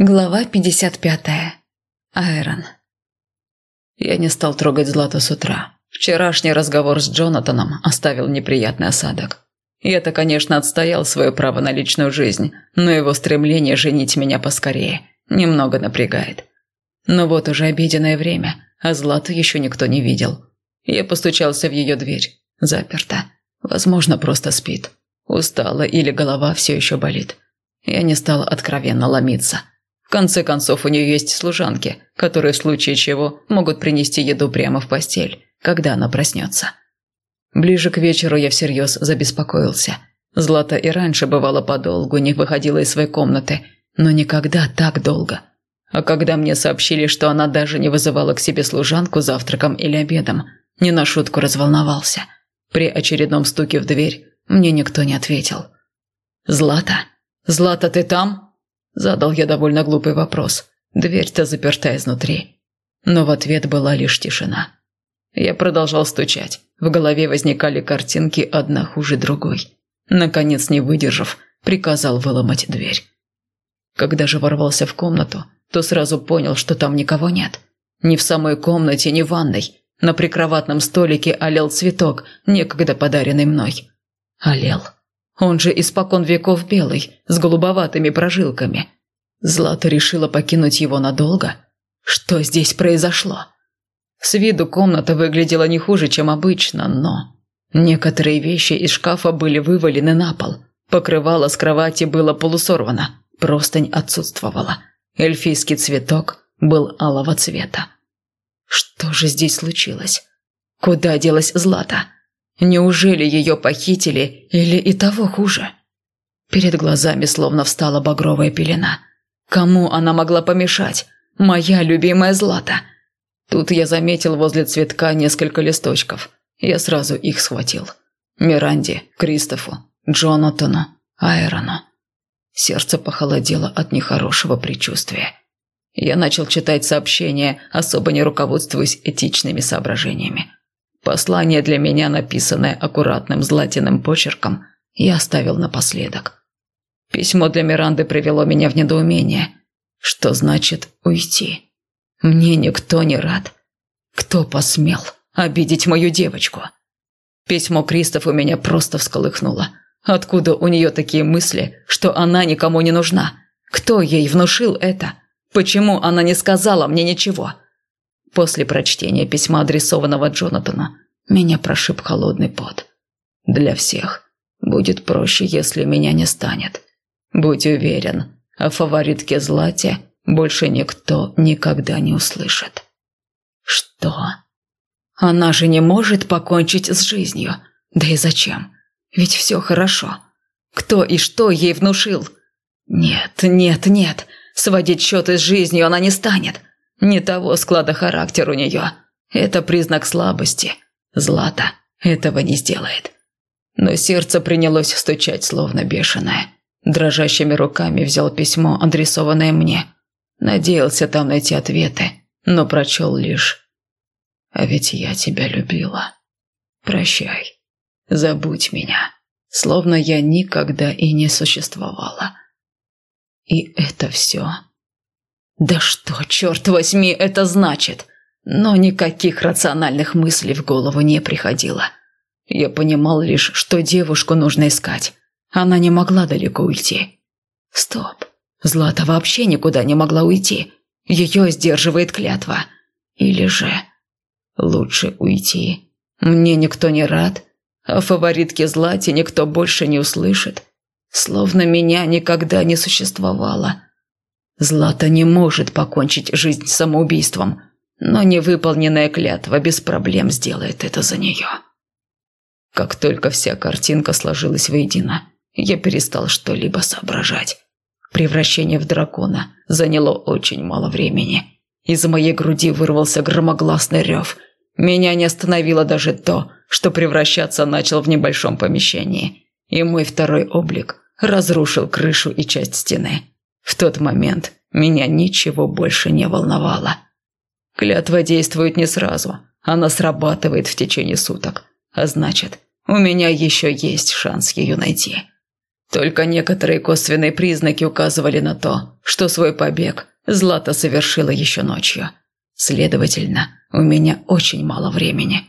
Глава 55. Айрон. Я не стал трогать Злату с утра. Вчерашний разговор с Джонатаном оставил неприятный осадок. Я-то, конечно, отстоял свое право на личную жизнь, но его стремление женить меня поскорее немного напрягает. Но вот уже обеденное время, а Злату еще никто не видел. Я постучался в ее дверь. Заперта. Возможно, просто спит. Устала или голова все еще болит. Я не стал откровенно ломиться – конце концов, у нее есть служанки, которые в случае чего могут принести еду прямо в постель, когда она проснется. Ближе к вечеру я всерьез забеспокоился. Злата и раньше бывало подолгу, не выходила из своей комнаты, но никогда так долго. А когда мне сообщили, что она даже не вызывала к себе служанку завтраком или обедом, не на шутку разволновался. При очередном стуке в дверь мне никто не ответил. «Злата? Злата, ты там?» Задал я довольно глупый вопрос. Дверь-то заперта изнутри. Но в ответ была лишь тишина. Я продолжал стучать. В голове возникали картинки одна хуже другой. Наконец, не выдержав, приказал выломать дверь. Когда же ворвался в комнату, то сразу понял, что там никого нет. Ни в самой комнате, ни в ванной. На прикроватном столике олел цветок, некогда подаренный мной. Олел. Он же испокон веков белый, с голубоватыми прожилками. Злата решила покинуть его надолго? Что здесь произошло? С виду комната выглядела не хуже, чем обычно, но... Некоторые вещи из шкафа были вывалены на пол. Покрывало с кровати было полусорвано, простынь отсутствовала. Эльфийский цветок был алого цвета. Что же здесь случилось? Куда делась Злата? Неужели ее похитили или и того хуже? Перед глазами словно встала багровая пелена. Кому она могла помешать? Моя любимая Злата. Тут я заметил возле цветка несколько листочков. Я сразу их схватил. Миранде, Кристофу, Джонатану, Айрону. Сердце похолодело от нехорошего предчувствия. Я начал читать сообщения, особо не руководствуясь этичными соображениями. Послание для меня, написанное аккуратным златиным почерком, я оставил напоследок. Письмо для Миранды привело меня в недоумение. Что значит уйти? Мне никто не рад. Кто посмел обидеть мою девочку? Письмо Кристофу меня просто всколыхнуло. Откуда у нее такие мысли, что она никому не нужна? Кто ей внушил это? Почему она не сказала мне ничего?» После прочтения письма, адресованного Джонатану, меня прошиб холодный пот. Для всех будет проще, если меня не станет. Будь уверен, о фаворитке Злате больше никто никогда не услышит. Что? Она же не может покончить с жизнью. Да и зачем? Ведь все хорошо. Кто и что ей внушил? Нет, нет, нет. Сводить счеты с жизнью она не станет. Не того склада характер у нее. Это признак слабости. Злата этого не сделает. Но сердце принялось стучать, словно бешеное. Дрожащими руками взял письмо, адресованное мне. Надеялся там найти ответы, но прочел лишь «А ведь я тебя любила. Прощай. Забудь меня, словно я никогда и не существовала». И это все да что, черт возьми, это значит? Но никаких рациональных мыслей в голову не приходило. Я понимал лишь, что девушку нужно искать. Она не могла далеко уйти. Стоп. Злата вообще никуда не могла уйти. Ее сдерживает клятва. Или же... Лучше уйти. Мне никто не рад, а фаворитке Злате никто больше не услышит. Словно меня никогда не существовало. Злата не может покончить жизнь самоубийством, но невыполненная клятва без проблем сделает это за нее. Как только вся картинка сложилась воедино, я перестал что-либо соображать. Превращение в дракона заняло очень мало времени. Из моей груди вырвался громогласный рев. Меня не остановило даже то, что превращаться начал в небольшом помещении. И мой второй облик разрушил крышу и часть стены. В тот момент меня ничего больше не волновало. Клятва действует не сразу, она срабатывает в течение суток. А значит, у меня еще есть шанс ее найти. Только некоторые косвенные признаки указывали на то, что свой побег Злата совершила еще ночью. Следовательно, у меня очень мало времени.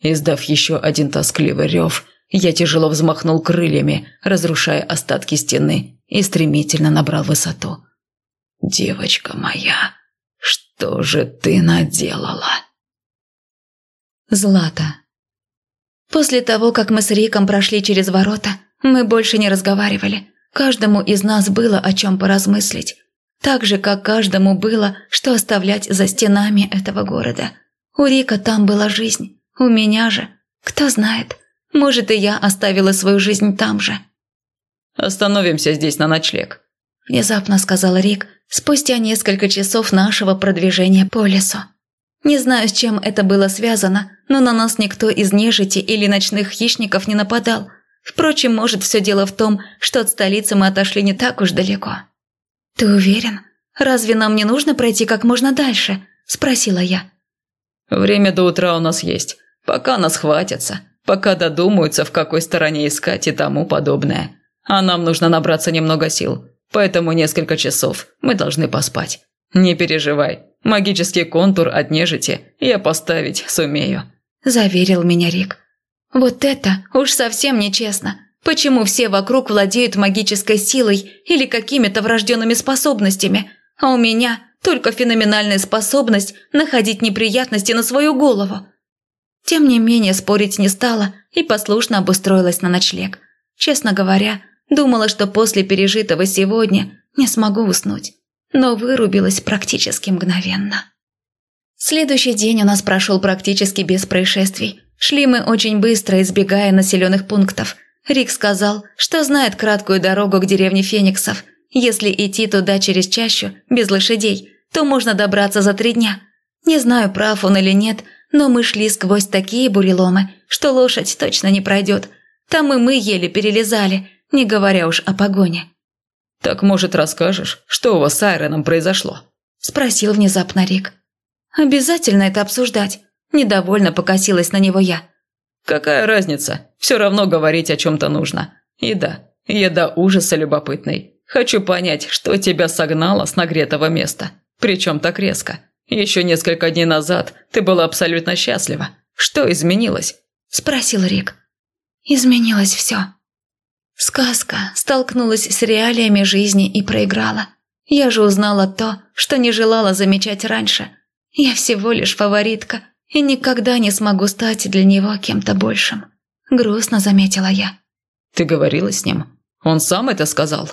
Издав еще один тоскливый рев, я тяжело взмахнул крыльями, разрушая остатки стены, и стремительно набрал высоту. «Девочка моя, что же ты наделала?» Злата. После того, как мы с Риком прошли через ворота, мы больше не разговаривали. Каждому из нас было о чем поразмыслить. Так же, как каждому было, что оставлять за стенами этого города. У Рика там была жизнь, у меня же, кто знает, может и я оставила свою жизнь там же. «Остановимся здесь на ночлег», – внезапно сказал Рик спустя несколько часов нашего продвижения по лесу. Не знаю, с чем это было связано, но на нас никто из нежити или ночных хищников не нападал. Впрочем, может, все дело в том, что от столицы мы отошли не так уж далеко. «Ты уверен? Разве нам не нужно пройти как можно дальше?» – спросила я. «Время до утра у нас есть. Пока нас хватится. Пока додумаются, в какой стороне искать и тому подобное. А нам нужно набраться немного сил. Поэтому несколько часов мы должны поспать. Не переживай, магический контур от нежити я поставить сумею», – заверил меня Рик. «Вот это уж совсем нечестно. Почему все вокруг владеют магической силой или какими-то врожденными способностями, а у меня только феноменальная способность находить неприятности на свою голову? Тем не менее, спорить не стала и послушно обустроилась на ночлег. Честно говоря, думала, что после пережитого сегодня не смогу уснуть, но вырубилась практически мгновенно. Следующий день у нас прошел практически без происшествий. Шли мы очень быстро, избегая населенных пунктов – Рик сказал, что знает краткую дорогу к деревне Фениксов. Если идти туда через чащу, без лошадей, то можно добраться за три дня. Не знаю, прав он или нет, но мы шли сквозь такие буреломы, что лошадь точно не пройдет. Там и мы еле перелезали, не говоря уж о погоне. «Так, может, расскажешь, что у вас с Айроном произошло?» – спросил внезапно Рик. «Обязательно это обсуждать?» – недовольно покосилась на него я. Какая разница? Все равно говорить о чем-то нужно. И да, я до ужаса любопытный. Хочу понять, что тебя согнало с нагретого места. Причем так резко. Еще несколько дней назад ты была абсолютно счастлива. Что изменилось?» Спросил Рик. «Изменилось все». Сказка столкнулась с реалиями жизни и проиграла. Я же узнала то, что не желала замечать раньше. Я всего лишь фаворитка, и никогда не смогу стать для него кем-то большим. Грустно заметила я. Ты говорила с ним? Он сам это сказал?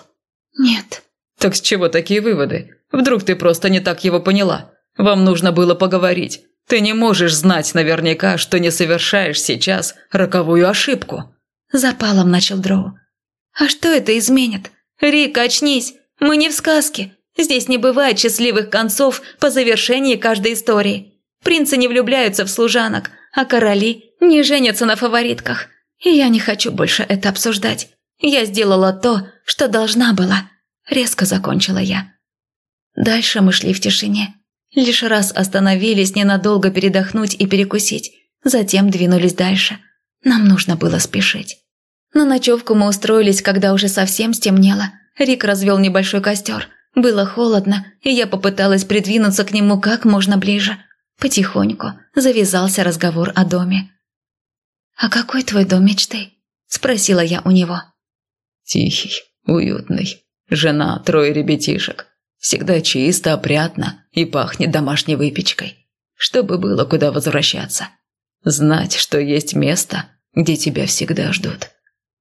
Нет. Так с чего такие выводы? Вдруг ты просто не так его поняла? Вам нужно было поговорить. Ты не можешь знать наверняка, что не совершаешь сейчас роковую ошибку. Запалом начал Дроу. А что это изменит? Рик, очнись! Мы не в сказке. Здесь не бывает счастливых концов по завершении каждой истории. Принцы не влюбляются в служанок, а короли не женятся на фаворитках. И я не хочу больше это обсуждать. Я сделала то, что должна была. Резко закончила я. Дальше мы шли в тишине. Лишь раз остановились ненадолго передохнуть и перекусить. Затем двинулись дальше. Нам нужно было спешить. На ночевку мы устроились, когда уже совсем стемнело. Рик развел небольшой костер. Было холодно, и я попыталась придвинуться к нему как можно ближе. Потихоньку завязался разговор о доме. «А какой твой дом мечты?» – спросила я у него. «Тихий, уютный. Жена, трое ребятишек. Всегда чисто, опрятно и пахнет домашней выпечкой. Чтобы было куда возвращаться. Знать, что есть место, где тебя всегда ждут».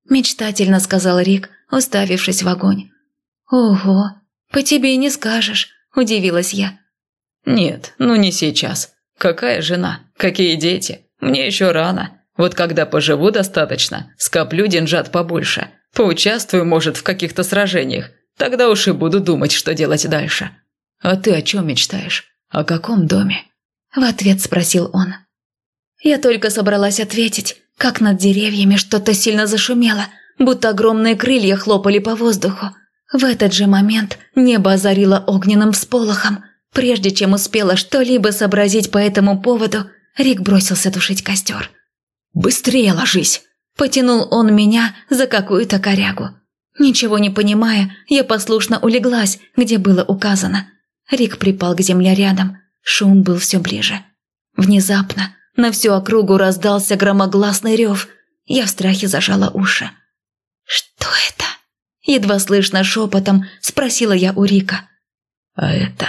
Мечтательно сказал Рик, уставившись в огонь. «Ого, по тебе и не скажешь», – удивилась я. «Нет, ну не сейчас. Какая жена? Какие дети? Мне еще рано. Вот когда поживу достаточно, скоплю деньжат побольше, поучаствую, может, в каких-то сражениях, тогда уж и буду думать, что делать дальше. А ты о чем мечтаешь? О каком доме?» В ответ спросил он. Я только собралась ответить, как над деревьями что-то сильно зашумело, будто огромные крылья хлопали по воздуху. В этот же момент небо озарило огненным всполохом – Прежде чем успела что-либо сообразить по этому поводу, Рик бросился тушить костер. «Быстрее ложись!» – потянул он меня за какую-то корягу. Ничего не понимая, я послушно улеглась, где было указано. Рик припал к земле рядом. Шум был все ближе. Внезапно на всю округу раздался громогласный рев. Я в страхе зажала уши. «Что это?» Едва слышно шепотом спросила я у Рика. «А это,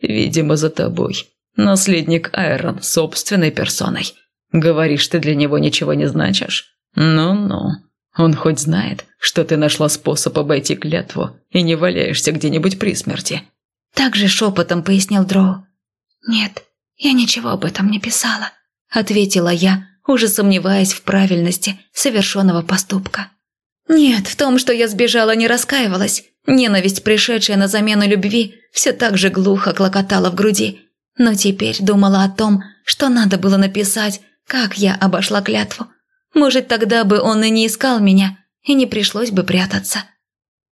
видимо, за тобой. Наследник Айрон собственной персоной. Говоришь, ты для него ничего не значишь? Ну-ну. Он хоть знает, что ты нашла способ обойти клятву и не валяешься где-нибудь при смерти». Также шепотом пояснил Дроу. «Нет, я ничего об этом не писала», – ответила я, уже сомневаясь в правильности совершенного поступка. Нет, в том, что я сбежала, не раскаивалась. Ненависть, пришедшая на замену любви, все так же глухо клокотала в груди. Но теперь думала о том, что надо было написать, как я обошла клятву. Может, тогда бы он и не искал меня, и не пришлось бы прятаться.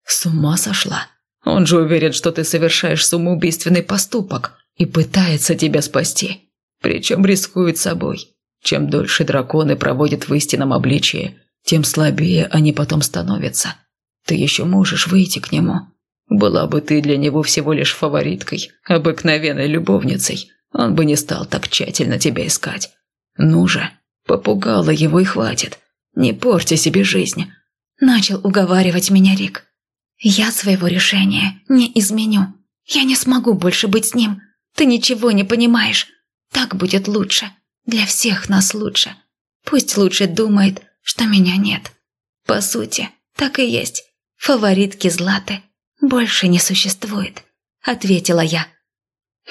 С ума сошла. Он же уверен, что ты совершаешь самоубийственный поступок и пытается тебя спасти. Причем рискует собой. Чем дольше драконы проводят в истинном обличии, тем слабее они потом становятся. Ты еще можешь выйти к нему. Была бы ты для него всего лишь фавориткой, обыкновенной любовницей, он бы не стал так тщательно тебя искать. Ну же, попугала его и хватит. Не порти себе жизнь. Начал уговаривать меня Рик. Я своего решения не изменю. Я не смогу больше быть с ним. Ты ничего не понимаешь. Так будет лучше. Для всех нас лучше. Пусть лучше думает, что меня нет. По сути, так и есть. Фаворитки Златы больше не существует, ответила я.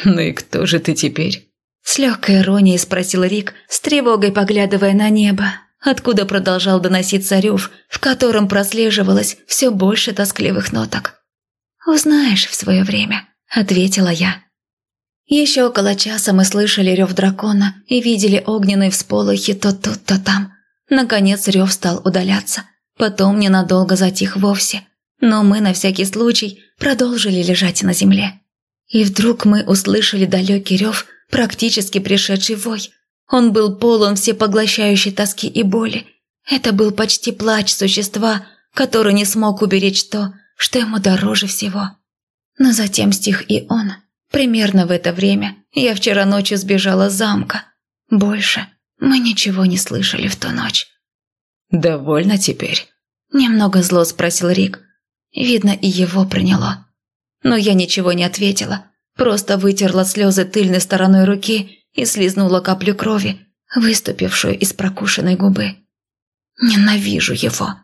Ну и кто же ты теперь? С легкой иронией спросил Рик, с тревогой поглядывая на небо, откуда продолжал доноситься рев, в котором прослеживалось все больше тоскливых ноток. «Узнаешь в свое время», — ответила я. Еще около часа мы слышали рев дракона и видели огненные всполохи то тут, то там. Наконец рев стал удаляться. Потом ненадолго затих вовсе. Но мы на всякий случай продолжили лежать на земле. И вдруг мы услышали далекий рев, практически пришедший вой. Он был полон всепоглощающей тоски и боли. Это был почти плач существа, который не смог уберечь то, что ему дороже всего. Но затем стих и он. Примерно в это время я вчера ночью сбежала с замка. Больше мы ничего не слышали в ту ночь. «Довольно теперь?» Немного зло спросил Рик. Видно, и его приняло. Но я ничего не ответила. Просто вытерла слезы тыльной стороной руки и слизнула каплю крови, выступившую из прокушенной губы. Ненавижу его.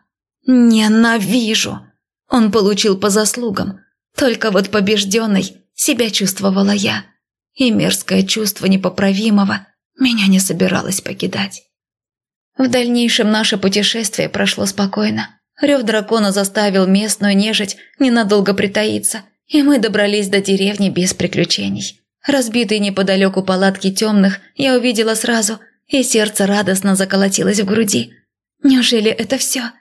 Ненавижу. Он получил по заслугам. Только вот побежденной себя чувствовала я. И мерзкое чувство непоправимого меня не собиралось покидать. В дальнейшем наше путешествие прошло спокойно. Рев дракона заставил местную нежить ненадолго притаиться, и мы добрались до деревни без приключений. Разбитые неподалеку палатки темных я увидела сразу, и сердце радостно заколотилось в груди. Неужели это все?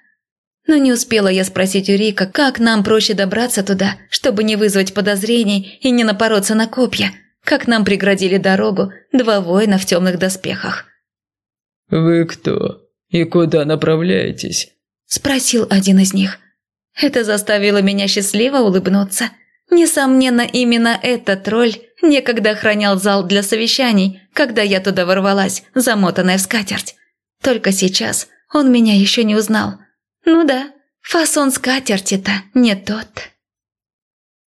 Но не успела я спросить у Рика, как нам проще добраться туда, чтобы не вызвать подозрений и не напороться на копья – как нам преградили дорогу два воина в темных доспехах. «Вы кто? И куда направляетесь?» – спросил один из них. Это заставило меня счастливо улыбнуться. Несомненно, именно этот тролль некогда охранял зал для совещаний, когда я туда ворвалась, замотанная в скатерть. Только сейчас он меня еще не узнал. Ну да, фасон скатерти-то не тот.